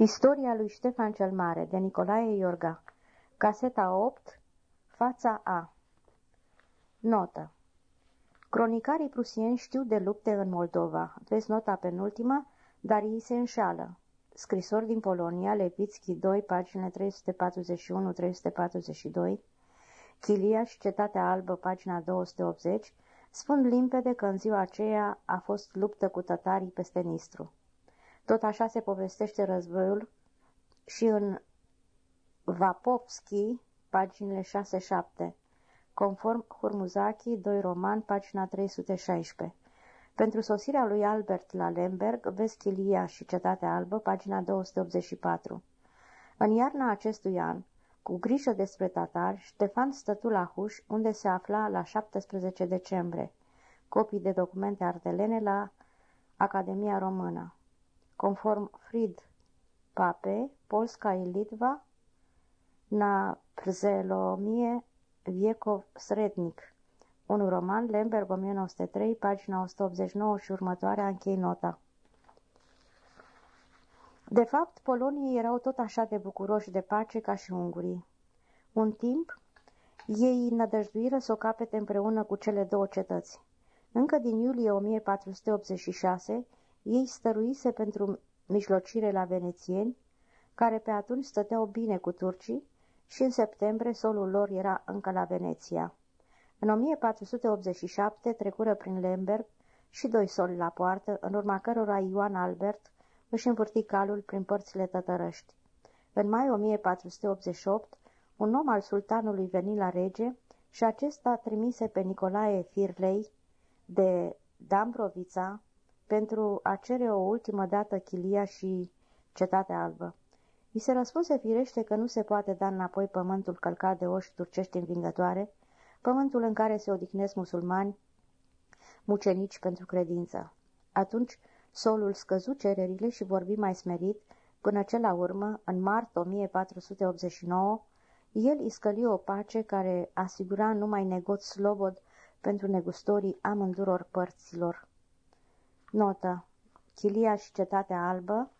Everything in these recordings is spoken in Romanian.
Istoria lui Ștefan cel Mare, de Nicolae Iorga Caseta 8, fața A Notă Cronicarii prusieni știu de lupte în Moldova. Vezi nota penultima, dar ei se înșală. Scrisori din Polonia, Levitski 2, paginile 341-342, Chilia și Cetatea Albă, pagina 280, spun limpede că în ziua aceea a fost luptă cu tătarii peste Nistru. Tot așa se povestește războiul și în Vapovski, paginile 6-7, conform Hurmuzaki, 2 roman, pagina 316. Pentru sosirea lui Albert la Lemberg, vezi Chilia și Cetatea Albă, pagina 284. În iarna acestui an, cu grijă despre tatari, Ștefan stătu la Huș, unde se afla la 17 decembrie. Copii de documente ardelene la Academia Română. Conform Frid Pape, Polska și Litva, na Przelomie Viecov Srednic. Un roman, Lemberg 1903, pagina 189 și următoarea, închei nota. De fapt, polonii erau tot așa de bucuroși de pace ca și ungurii. Un timp, ei nădăjduiră să o capete împreună cu cele două cetăți. Încă din iulie 1486, ei stăruise pentru mijlocire la venețieni, care pe atunci stăteau bine cu turcii și în septembrie solul lor era încă la Veneția. În 1487 trecură prin Lemberg și doi soli la poartă, în urma cărora Ioan Albert își învârti calul prin părțile tătărăști. În mai 1488, un om al sultanului veni la rege și acesta trimise pe Nicolae Firlei de Dambrovița pentru a cere o ultimă dată Chilia și Cetatea Albă. I se răspunse firește că nu se poate da înapoi pământul călcat de oși turcești învingătoare, pământul în care se odihnesc musulmani, mucenici pentru credință. Atunci solul scăzu cererile și vorbi mai smerit, până ce la urmă, în mart 1489, el iscăli o pace care asigura numai negoț slobod pentru negustorii amânduror părților. Notă. Chilia și Cetatea Albă,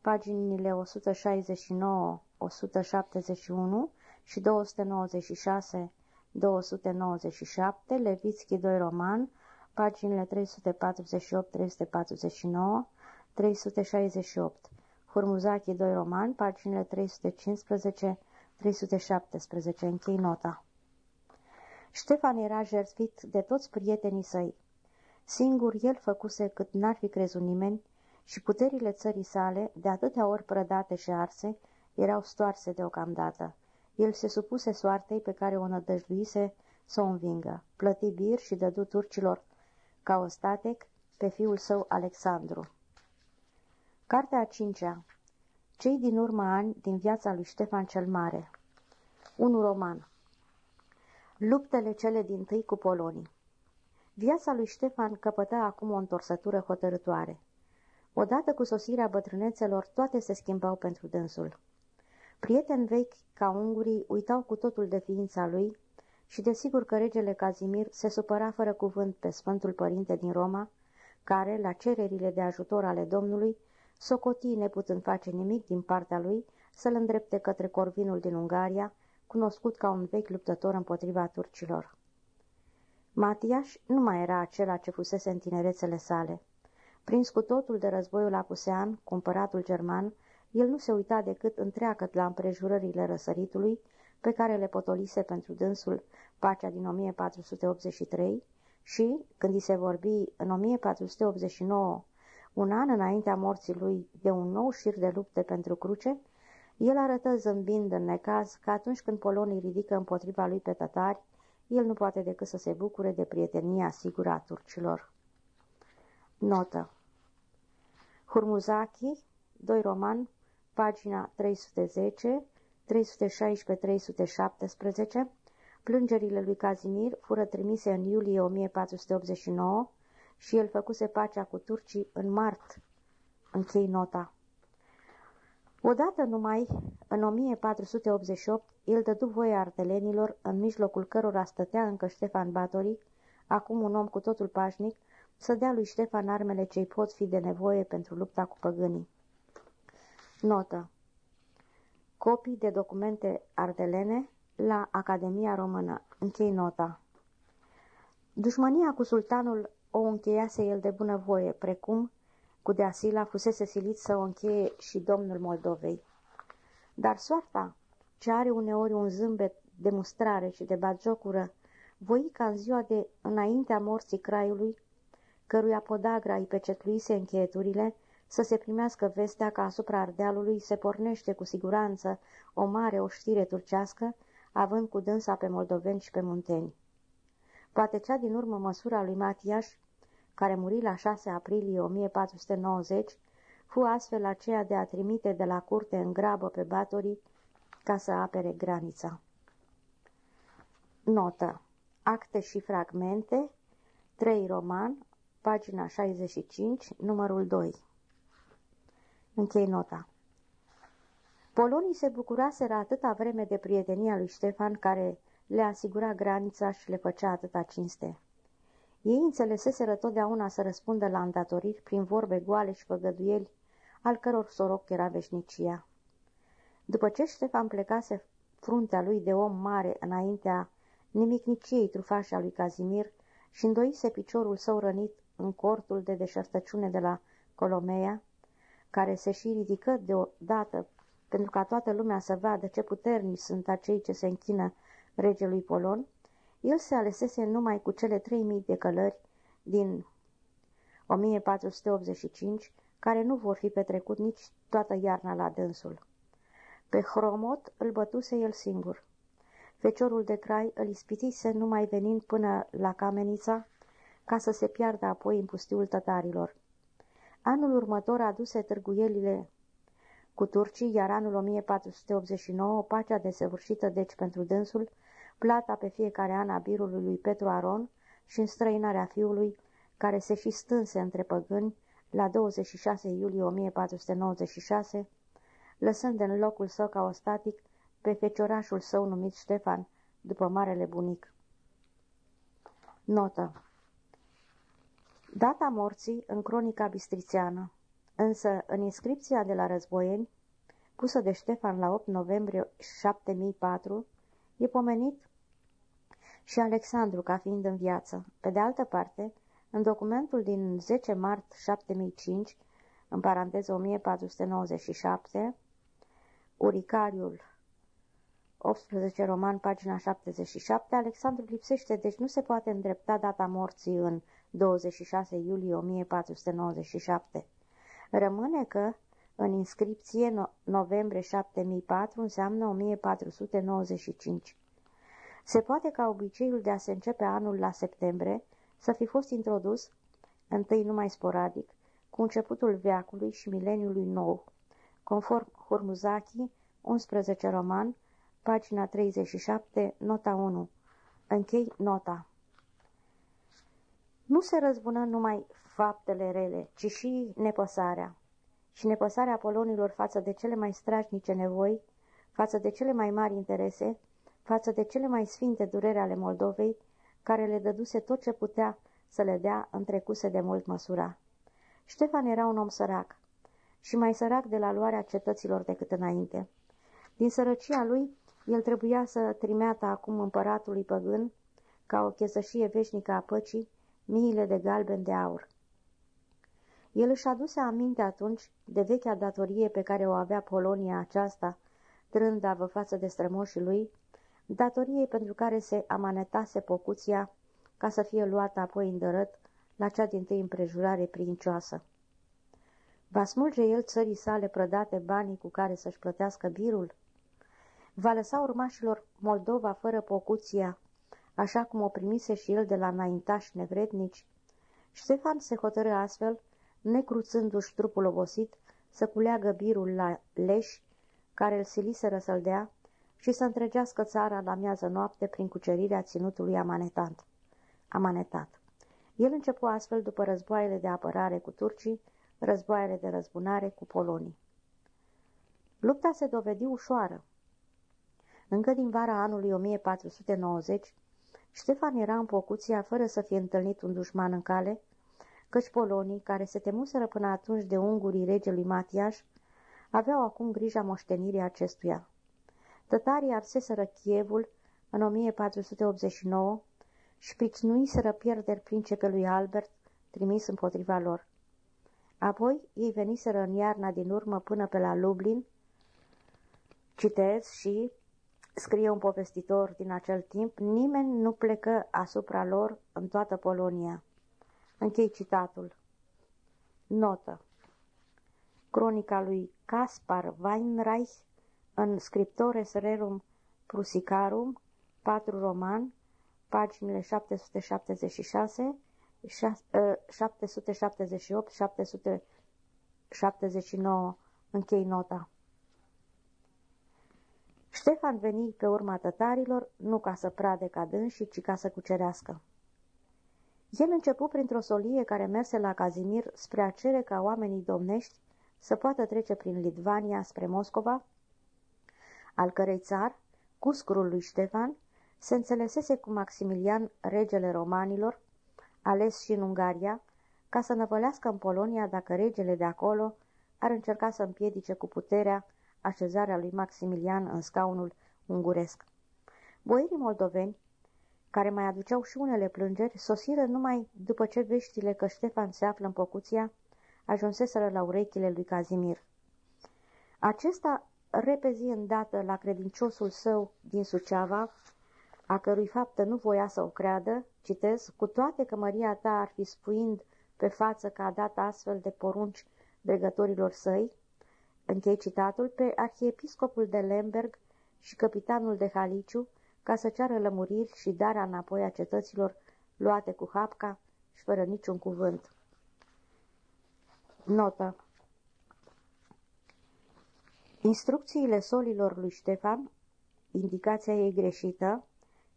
paginile 169, 171 și 296, 297, Levitski 2 roman, paginile 348, 349, 368, Hurmuzaki 2 roman, paginile 315, 317, închei nota. Ștefan era jertfit de toți prietenii săi. Singur el făcuse cât n-ar fi crezut nimeni și puterile țării sale, de atâtea ori prădate și arse, erau stoarse deocamdată. El se supuse soartei pe care o nădăjduise să o învingă, plăti bir și dădu turcilor ca statec pe fiul său Alexandru. Cartea a cincea. Cei din urmă ani din viața lui Ștefan cel Mare. Un roman. Luptele cele din tâi cu polonii Viața lui Ștefan căpăta acum o întorsătură hotărătoare. Odată cu sosirea bătrânețelor, toate se schimbau pentru dânsul. Prieteni vechi ca ungurii uitau cu totul de ființa lui și desigur că regele Cazimir se supăra fără cuvânt pe Sfântul Părinte din Roma, care, la cererile de ajutor ale Domnului, socotii neputând face nimic din partea lui să-l îndrepte către Corvinul din Ungaria, cunoscut ca un vechi luptător împotriva turcilor. Matiaș nu mai era acela ce fusese în tinerețele sale. Prins cu totul de războiul apusean, cumpăratul german, el nu se uita decât întreagăt la împrejurările răsăritului, pe care le potolise pentru dânsul pacea din 1483 și, când i se vorbi în 1489, un an înaintea morții lui, de un nou șir de lupte pentru cruce, el arătă zâmbind în necaz că atunci când polonii ridică împotriva lui pe tătari, el nu poate decât să se bucure de prietenia sigură a turcilor. Notă Hurmuzaki, 2 roman, pagina 310, 316-317, plângerile lui Cazimir fură trimise în iulie 1489 și el făcuse pacea cu turcii în mart. Închei nota. Odată numai, în 1488, el dădu voie artelenilor, în mijlocul cărora stătea încă Ștefan Batori, acum un om cu totul pașnic, să dea lui Ștefan armele ce pot fi de nevoie pentru lupta cu păgânii. Notă Copii de documente ardelene la Academia Română. Închei nota. Dușmania cu sultanul o încheiase el de bunăvoie, precum cu Deasila fusese silit să o încheie și domnul Moldovei. Dar soarta, ce are uneori un zâmbet de mustrare și de batjocură, voi ca în ziua de înaintea morții craiului, căruia podagra îi pecetluise încheieturile, să se primească vestea că asupra Ardealului se pornește cu siguranță o mare oștire turcească, având cu dânsa pe moldoveni și pe munteni. Poate cea din urmă măsura lui Matiaș, care muri la 6 aprilie 1490, fu astfel aceea de a trimite de la curte în grabă pe batorii ca să apere granița. Notă. Acte și fragmente 3 roman, pagina 65, numărul 2 Închei nota. Polonii se bucuraseră atâta vreme de prietenia lui Ștefan, care le asigura granița și le făcea atâta cinste. Ei înțeleseseră totdeauna să răspundă la îndatoriri prin vorbe goale și făgăduieli, al căror soroc era veșnicia. După ce Ștefan plecase fruntea lui de om mare înaintea nimicniciei trufașe a lui Cazimir și îndoise piciorul său rănit în cortul de deșertăciune de la Colomea, care se și ridică deodată pentru ca toată lumea să vadă ce puternici sunt acei ce se închină regelui Polon, el se alesese numai cu cele 3000 de călări din 1485, care nu vor fi petrecut nici toată iarna la dânsul. Pe Hromot îl bătuse el singur. Feciorul de crai îl ispitise numai venind până la Camenița, ca să se piardă apoi în pustiul tătarilor. Anul următor aduse târguielile cu turcii, iar anul 1489, pacea desăvârșită deci pentru dânsul, plata pe fiecare an a birului lui Petru Aron și înstrăinarea fiului, care se și stânse între păgâni la 26 iulie 1496, lăsând în locul său ca ostatic pe feciorașul său numit Ștefan, după marele bunic. Notă Data morții în cronica bistrițeană, însă în inscripția de la războieni, pusă de Ștefan la 8 noiembrie 7004, e pomenit și Alexandru ca fiind în viață. Pe de altă parte, în documentul din 10 mart 7005, în paranteză 1497, Uricariul 18 roman, pagina 77, Alexandru lipsește, deci nu se poate îndrepta data morții în 26 iulie 1497. Rămâne că în inscripție no noiembrie 7004 înseamnă 1495. Se poate ca obiceiul de a se începe anul la septembrie să fi fost introdus, întâi numai sporadic, cu începutul veacului și mileniului nou, conform Hurmuzaki, 11 roman, pagina 37, nota 1. Închei nota. Nu se răzbună numai faptele rele, ci și nepăsarea. Și nepăsarea polonilor față de cele mai strașnice nevoi, față de cele mai mari interese, față de cele mai sfinte durere ale Moldovei, care le dăduse tot ce putea să le dea întrecuse de mult măsura. Ștefan era un om sărac și mai sărac de la luarea cetăților decât înainte. Din sărăcia lui, el trebuia să trimeată acum împăratului păgân, ca o chesășie veșnică a păcii, miile de galben de aur. El își aduse aminte atunci de vechea datorie pe care o avea Polonia aceasta, trândavă față de strămoșii lui, datorie pentru care se amanetase pocuția ca să fie luată apoi îndărât la cea din tâi împrejurare princioasă. Va smulge el țării sale prădate banii cu care să-și plătească birul? Va lăsa urmașilor Moldova fără pocuția așa cum o primise și el de la înaintași nevrednici. Ștefan se hotărâ astfel, necruțându-și trupul obosit, să culeagă birul la leși, care îl siliseră să-l dea, și să întregească țara la miază noapte prin cucerirea ținutului amanetant. amanetat. El începu astfel după războaiele de apărare cu turcii, războaiele de răzbunare cu polonii. Lupta se dovedi ușoară. Încă din vara anului 1490, Ștefan era în Pocuția fără să fie întâlnit un dușman în cale, căci polonii, care se temuseră până atunci de ungurii regelui Matiaș, aveau acum grija moștenirii acestuia. Tătarii arseseră Chievul în 1489 și pricinuiseră pierderi principelui Albert trimis împotriva lor. Apoi ei veniseră în iarna din urmă până pe la Lublin, citez și, scrie un povestitor din acel timp, nimeni nu plecă asupra lor în toată Polonia. Închei citatul. Notă. Cronica lui Caspar Weinreich în Scriptores Rerum Prusicarum, 4 roman, paginile 776, 778, 779, închei nota. Ștefan veni pe urma tătarilor, nu ca să prade ca dânsii, ci ca să cucerească. El începu printr-o solie care merse la Cazimir spre a cere ca oamenii domnești să poată trece prin Litvania spre Moscova, al cărei țar, cuscurul lui Ștefan, se înțelesese cu Maximilian, regele romanilor, ales și în Ungaria, ca să năvălească în Polonia dacă regele de acolo ar încerca să împiedice cu puterea așezarea lui Maximilian în scaunul unguresc. Boierii moldoveni, care mai aduceau și unele plângeri, sosiră numai după ce veștile că Ștefan se află în Pocuția ajunseseră la urechile lui Cazimir. Acesta repezi îndată la credinciosul său din Suceava, a cărui faptă nu voia să o creadă, citez, cu toate că Maria ta ar fi spuind pe față că a dat astfel de porunci dregătorilor săi, închei citatul, pe arhiepiscopul de Lemberg și capitanul de Haliciu, ca să ceară lămuriri și darea înapoi a cetăților luate cu hapca și fără niciun cuvânt. Notă Instrucțiile solilor lui Ștefan, indicația ei greșită,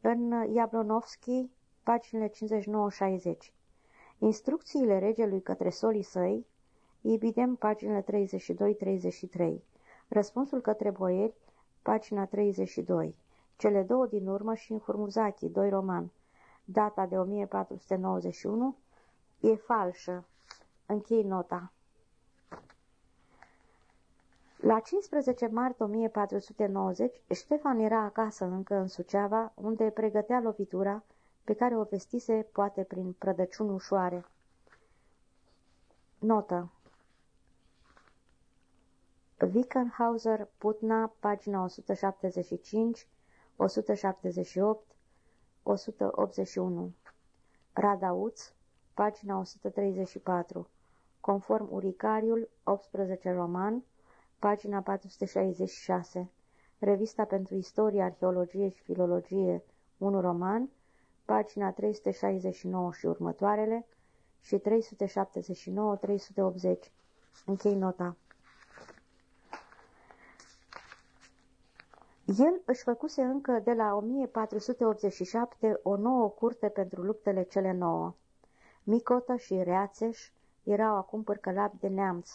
în Jablonovski, paginile 59-60. Instrucțiile regelui către solii săi, Ibidem, paginile 32-33. Răspunsul către boieri, pagina 32. Cele două din urmă și în Hurmuzaki, 2 roman. Data de 1491 e falșă. Închei nota. La 15 martie 1490, Ștefan era acasă încă în Suceava, unde pregătea lovitura pe care o vestise poate prin prădăciuni ușoare. Notă. Wickenhauser, Putna, pagina 175, 178, 181 Radauț, pagina 134 Conform Uricariul, 18 roman, pagina 466, Revista pentru Istorie, Arheologie și Filologie, 1 roman, pagina 369 și următoarele și 379-380. Închei nota. El își făcuse încă de la 1487 o nouă curte pentru luptele cele nouă. Micotă și Reațeș erau acum părcălapi de neamț.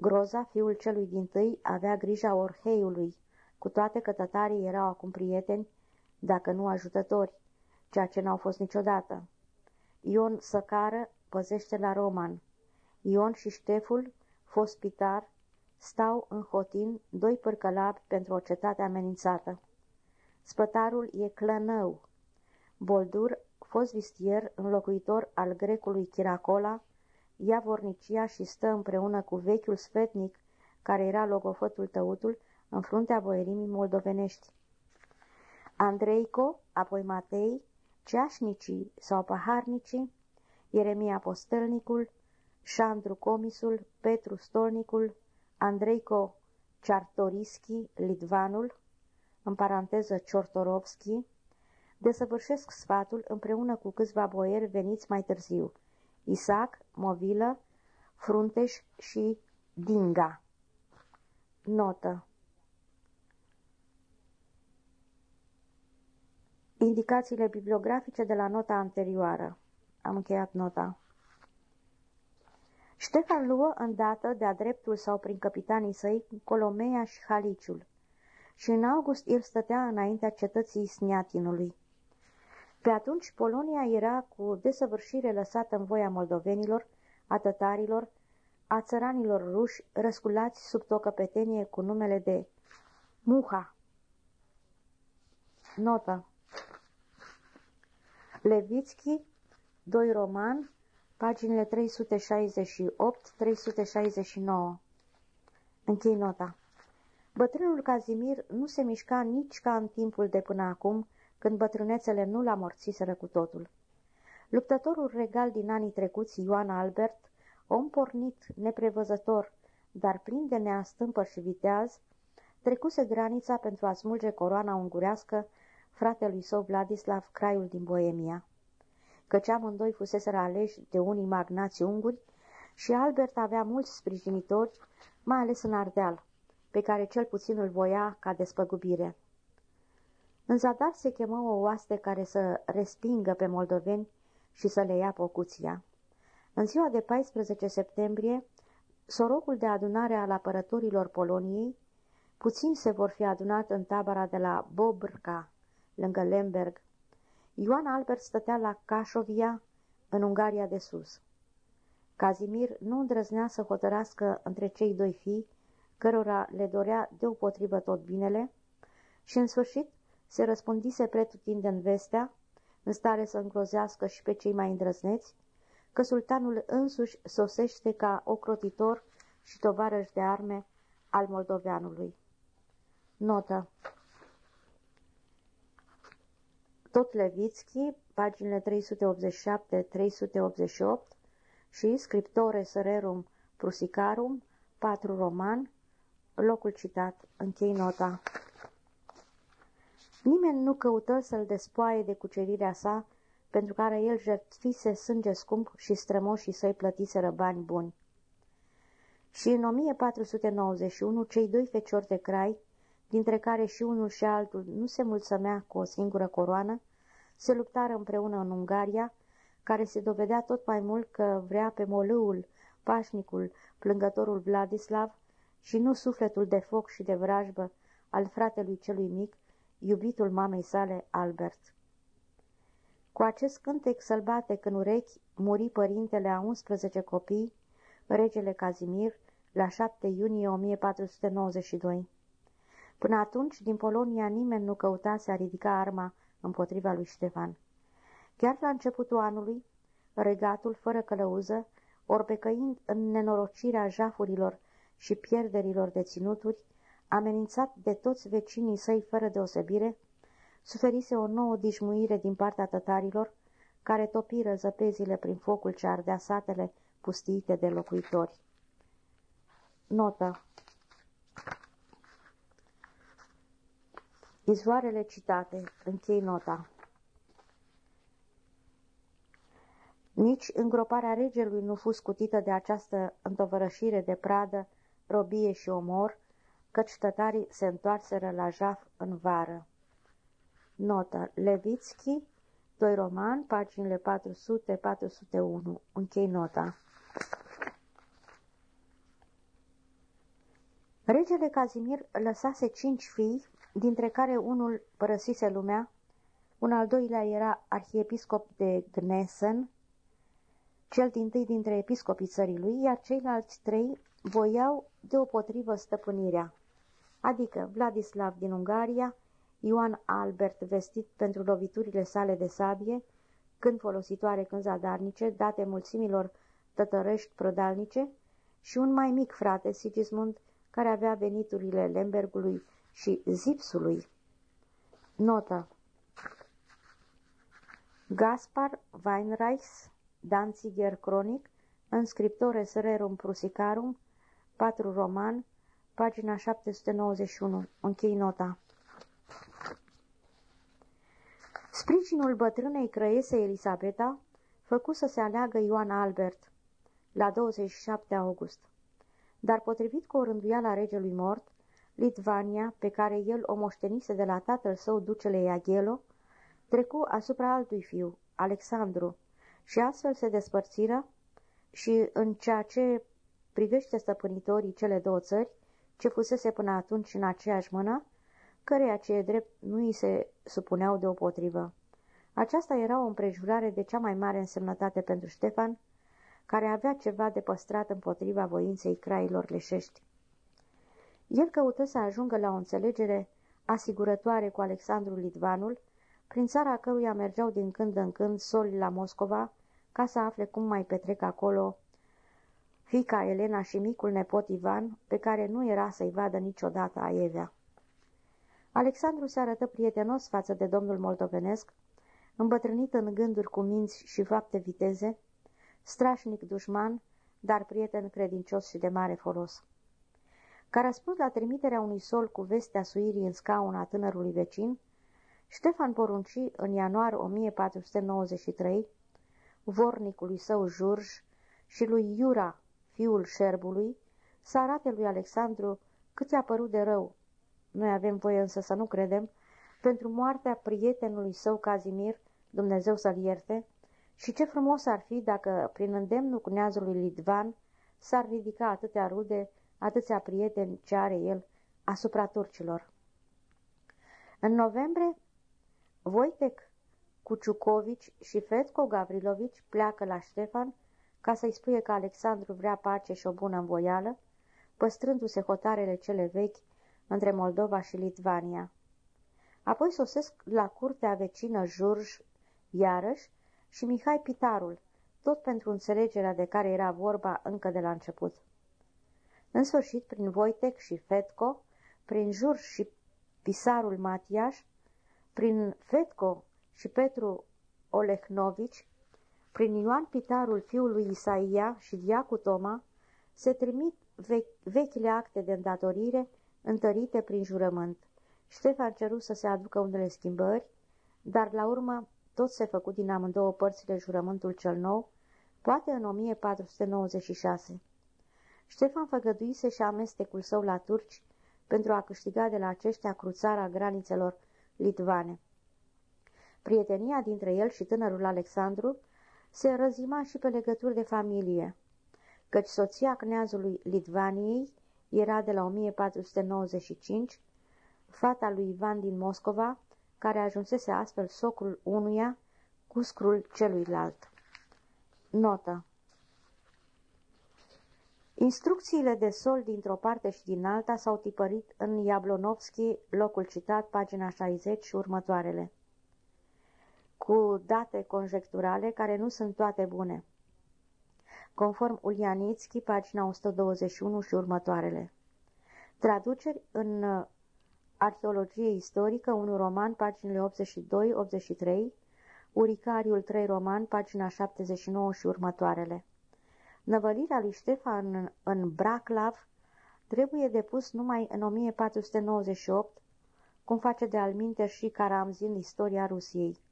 Groza, fiul celui din tâi, avea grija Orheiului, cu toate că tătarii erau acum prieteni, dacă nu ajutători, ceea ce n-au fost niciodată. Ion Săcară păzește la Roman. Ion și Șteful, fost pitar, stau în hotin doi părcălabi pentru o cetate amenințată. Spătarul e Clănău. Boldur, fost vistier, înlocuitor al grecului Chiracola, ia vornicia și stă împreună cu vechiul sfetnic, care era logofătul tăutul, în fruntea boierimii moldovenești. Andreico, apoi Matei, ceașnicii sau paharnicii, Ieremia Postelnicul, Șandru Comisul, Petru Stolnicul, Andreico Czartorischi, Litvanul, în paranteză Ciortorovski, desăvârșesc sfatul împreună cu câțiva boieri veniți mai târziu, Isaac, Movilă, Frunteș și Dinga. Notă Indicațiile bibliografice de la nota anterioară. Am încheiat nota. Ștefan luă îndată de-a dreptul sau prin capitanii săi Colomea și Haliciul și în august el stătea înaintea cetății Sniatinului. Pe atunci Polonia era cu desăvârșire lăsată în voia moldovenilor, a tătarilor, a țăranilor ruși răsculați sub tocăpetenie cu numele de Muha. Notă Levitski, 2 roman, paginile 368-369. Închei nota. Bătrânul Cazimir nu se mișca nici ca în timpul de până acum, când bătrânețele nu l amorțiseră cu totul. Luptătorul regal din anii trecuți, Ioan Albert, om pornit, neprevăzător, dar plin de neastâmpăr și viteaz, trecuse granița pentru a smulge coroana ungurească fratelui său Vladislav, craiul din Boemia. Căci amândoi fuseseră aleși de unii magnați unguri și Albert avea mulți sprijinitori, mai ales în Ardeal, pe care cel puțin îl voia ca despăgubire. În zadar se chemă o oaste care să respingă pe moldoveni și să le ia pocuția. În ziua de 14 septembrie, sorocul de adunare al apărătorilor Poloniei, puțin se vor fi adunat în tabăra de la Bobrca, lângă Lemberg. Ioan Albert stătea la Cașovia, în Ungaria de sus. Cazimir nu îndrăznea să hotărască între cei doi fii, cărora le dorea deopotrivă tot binele, și în sfârșit se răspundise pretutindeni vestea, în stare să îngrozească și pe cei mai îndrăzneți, că sultanul însuși sosește ca ocrotitor și tovarăș de arme al moldoveanului. Notă Tot Levitski, paginile 387-388 și Scriptore Sărerum Prusicarum, 4 roman, locul citat, închei nota. Nimeni nu căută să-l despoaie de cucerirea sa, pentru care el jertfise sânge scump și strămoșii săi plătiseră bani buni. Și în 1491, cei doi feciori de crai, dintre care și unul și altul nu se mulțămea cu o singură coroană, se luptară împreună în Ungaria, care se dovedea tot mai mult că vrea pe molâul, pașnicul, plângătorul Vladislav și nu sufletul de foc și de vrajbă al fratelui celui mic, iubitul mamei sale, Albert. Cu acest cântec sălbatec în urechi, muri părintele a 11 copii, regele Cazimir, la 7 iunie 1492. Până atunci, din Polonia, nimeni nu căuta să ridica arma împotriva lui Ștefan. Chiar la începutul anului, regatul, fără călăuză, orbecăind în nenorocirea jafurilor și pierderilor de ținuturi, amenințat de toți vecinii săi fără deosebire, suferise o nouă dișmuire din partea tătarilor, care topiră zăpezile prin focul ce ardea satele pustiite de locuitori. Notă Izvoarele citate. Închei nota. Nici îngroparea regelui nu fu scutită de această întovărășire de pradă, robie și omor, căci tătarii se întoarseră la jaf în vară. Notă. Levitski, 2 roman, paginile 400-401. Închei nota. Regele Cazimir lăsase cinci fii, dintre care unul părăsise lumea, un al doilea era arhiepiscop de Gnesen, cel din tâi dintre episcopii țării lui, iar ceilalți trei voiau deopotrivă stăpânirea, adică Vladislav din Ungaria, Ioan Albert vestit pentru loviturile sale de sabie, când folositoare, când zadarnice, date mulțimilor tătărăști prădalnice, și un mai mic frate, Sigismund, care avea veniturile Lembergului și Zipsului. Notă Gaspar Weinreichs, Danziger Chronic, în Scriptores Rerum Prusicarum, 4 roman, pagina 791. Închei nota. Sprijinul bătrânei crăiese Elisabeta făcu să se aleagă Ioan Albert la 27 august. Dar potrivit cu o rânduială a regelui mort, Litvania, pe care el o moștenise de la tatăl său ducele Iaghelo, trecu asupra altui fiu, Alexandru, și astfel se despărțiră și în ceea ce privește stăpânitorii cele două țări, ce fusese până atunci în aceeași mână, căreia ce e drept nu îi se supuneau deopotrivă. Aceasta era o împrejurare de cea mai mare însemnătate pentru Ștefan, care avea ceva de păstrat împotriva voinței crailor leșești. El căută să ajungă la o înțelegere asigurătoare cu Alexandru Litvanul, prin țara căruia mergeau din când în când soli la Moscova, ca să afle cum mai petrec acolo fica Elena și micul nepot Ivan, pe care nu era să-i vadă niciodată Aievea. Alexandru se arătă prietenos față de domnul moldovenesc, îmbătrânit în gânduri cu minți și fapte viteze, strașnic dușman, dar prieten credincios și de mare folos. Ca răspuns la trimiterea unui sol cu vestea suirii în scaun a tânărului vecin, Ștefan porunci în ianuar 1493 vornicului său Jurj și lui Iura, fiul șerbului, să arate lui Alexandru cât i-a părut de rău. Noi avem voie însă să nu credem, pentru moartea prietenului său Cazimir, Dumnezeu să-l ierte, și ce frumos ar fi dacă, prin îndemnul cuneazului Lidvan, s-ar ridica atâtea rude, atâția prieteni ce are el asupra turcilor. În noiembrie, Voitec Cuciucovici și Fetco Gavrilovici pleacă la Ștefan ca să-i spune că Alexandru vrea pace și o bună învoială, păstrându-se hotarele cele vechi între Moldova și Litvania. Apoi sosesc la curtea vecină Jurj, iarăși, și Mihai Pitarul, tot pentru înțelegerea de care era vorba încă de la început. În sfârșit, prin Voitec și Fetco, prin Jurj și Pisarul Matiaș, prin Fetco și Petru Olehnovici, prin Ioan Pitarul fiului Isaia și Diacu Toma, se trimit vechile acte de îndatorire întărite prin jurământ. Ștefan ceru să se aducă unele schimbări, dar la urmă tot se făcut din amândouă părțile jurământul cel nou, poate în 1496. Ștefan făgăduise și amestecul său la turci pentru a câștiga de la aceștia cruțarea granițelor litvane. Prietenia dintre el și tânărul Alexandru se răzima și pe legături de familie, căci soția cneazului Litvaniei era de la 1495, fata lui Ivan din Moscova, care ajunsese astfel socrul unuia cu scrul celuilalt. Notă Instrucțiile de sol dintr-o parte și din alta s-au tipărit în Iablonovski, locul citat, pagina 60 și următoarele cu date conjecturale care nu sunt toate bune. Conform Ulianitski, pagina 121 și următoarele. Traduceri în uh, Arheologie istorică, un roman, paginile 82-83, Uricariul 3 roman, pagina 79 și următoarele. Năvălirea lui Ștefan în, în Braclav trebuie depus numai în 1498, cum face de alminte și Karamzin istoria Rusiei.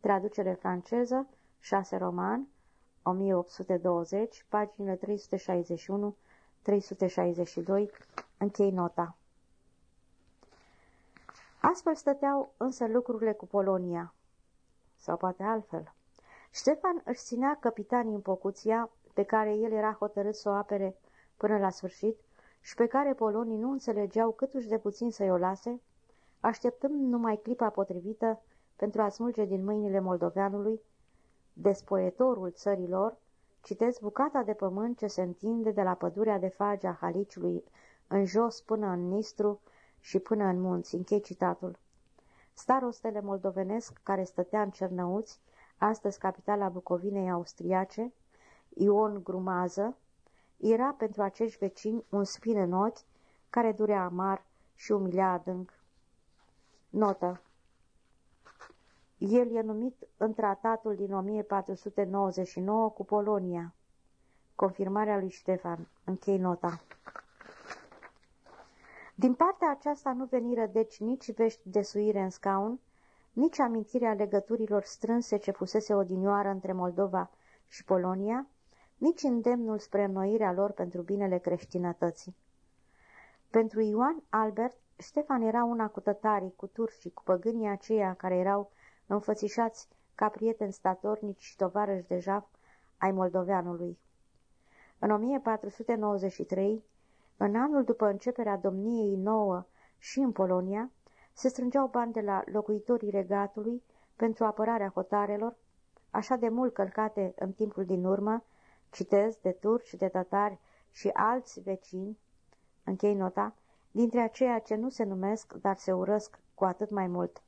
Traducere franceză, 6 roman, 1820, paginile 361-362, închei nota. Astfel stăteau însă lucrurile cu Polonia, sau poate altfel. Ștefan își ținea capitanii în Pocuția, pe care el era hotărât să o apere până la sfârșit și pe care polonii nu înțelegeau câtuși de puțin să-i o lase, așteptând numai clipa potrivită pentru a smulge din mâinile moldoveanului, despoetorul țărilor, citesc bucata de pământ ce se întinde de la pădurea de fage a Haliciului în jos până în Nistru și până în munți. Închei citatul. Starostele moldovenesc care stătea în Cernăuți, astăzi capitala Bucovinei austriace, Ion Grumază, era pentru acești vecini un spin în ochi care durea amar și umilia adânc. Notă el e numit în tratatul din 1499 cu Polonia. Confirmarea lui Ștefan. Închei nota. Din partea aceasta nu veniră deci nici vești de suire în scaun, nici amintirea legăturilor strânse ce fusese odinioară între Moldova și Polonia, nici îndemnul spre înnoirea lor pentru binele creștinătății. Pentru Ioan Albert, Ștefan era una cu tătarii, cu turcii, cu păgânii aceia care erau înfățișați ca prieteni statornici și tovarăși de jaf ai moldoveanului. În 1493, în anul după începerea domniei nouă și în Polonia, se strângeau bani de la locuitorii regatului pentru apărarea hotarelor, așa de mult călcate în timpul din urmă citez, de turci, de tatari și alți vecini, închei nota, dintre aceia ce nu se numesc, dar se urăsc cu atât mai mult.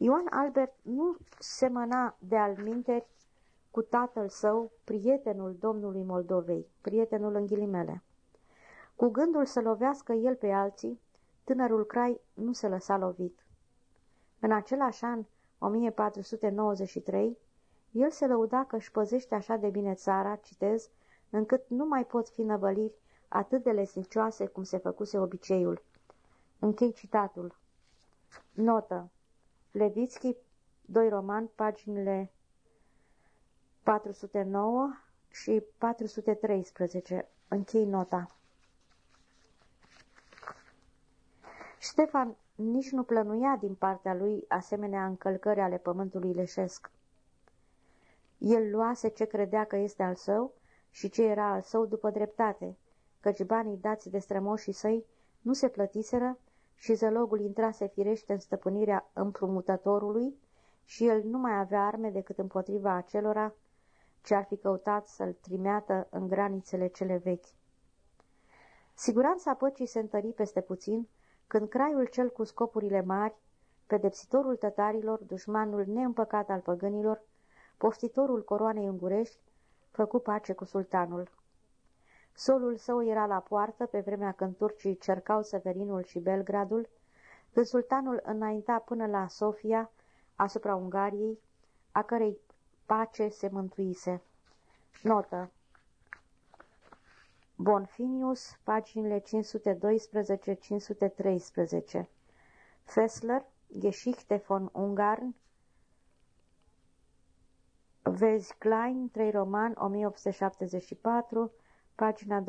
Ioan Albert nu semăna de alminteri cu tatăl său, prietenul domnului Moldovei, prietenul în ghilimele. Cu gândul să lovească el pe alții, tânărul Crai nu se lăsa lovit. În același an, 1493, el se lăuda că își păzește așa de bine țara, citez, încât nu mai pot fi năvăliri atât de lesnicioase cum se făcuse obiceiul. Închei citatul. Notă. Levitski, 2 roman, paginile 409 și 413. Închei nota. Ștefan nici nu plănuia din partea lui asemenea încălcări ale pământului leșesc. El luase ce credea că este al său și ce era al său după dreptate, căci banii dați de strămoșii săi nu se plătiseră și zălogul intrase firește în stăpânirea împrumutătorului și el nu mai avea arme decât împotriva acelora ce ar fi căutat să-l trimeată în granițele cele vechi. Siguranța păcii se întări peste puțin, când craiul cel cu scopurile mari, pedepsitorul tătarilor, dușmanul neîmpăcat al păgânilor, poftitorul coroanei ungurești, făcu pace cu sultanul. Solul său era la poartă pe vremea când turcii cercau Severinul și Belgradul, când sultanul înainta până la Sofia, asupra Ungariei, a cărei pace se mântuise. Notă. Bonfinius, paginile 512-513 Fessler, Geschichte von Ungarn. Vezi Klein, 3 roman, 1874, pagina 248-249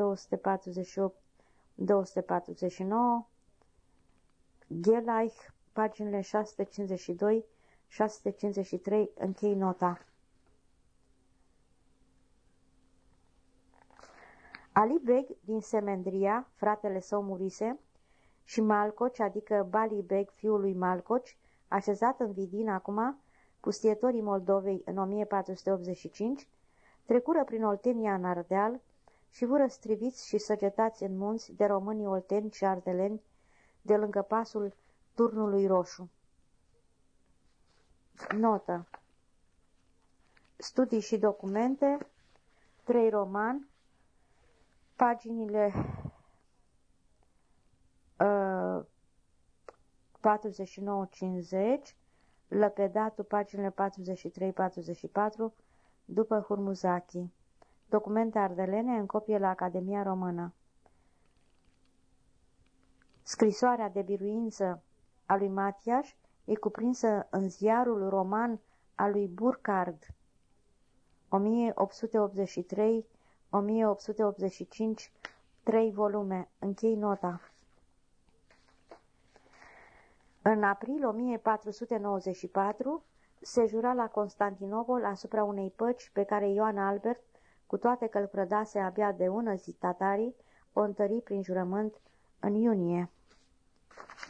Gelaich, paginile 652 653, închei nota. Ali Beg din Semendria, fratele său murise, și Malcoci, adică Bali Beg, fiul lui Malcoci, așezat în Vidin acum, pustietorii Moldovei în 1485, trecură prin Oltenia în Ardeal și vură striviți și săgetați în munți de românii olteni și ardeleni de lângă pasul Turnului Roșu. Notă. Studii și documente. 3 roman paginile uh, 49-50 Lăpedatul, paginile 43-44 după Hurmuzaki Documente ardelene în copie la Academia Română Scrisoarea de biruință a lui Matiaș e cuprinsă în ziarul roman al lui Burcard 1883 1885 3 volume. Închei nota. În april 1494 se jura la Constantinopol asupra unei păci pe care Ioan Albert, cu toate că îl prădase abia de ună zi tatarii, o întări prin jurământ în iunie.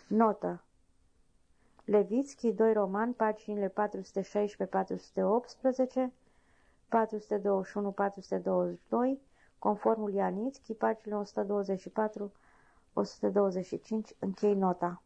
Notă Levitski, 2 roman, paginile 416-418, 421-422, conformul Ianitski, paginile 124-125, închei nota.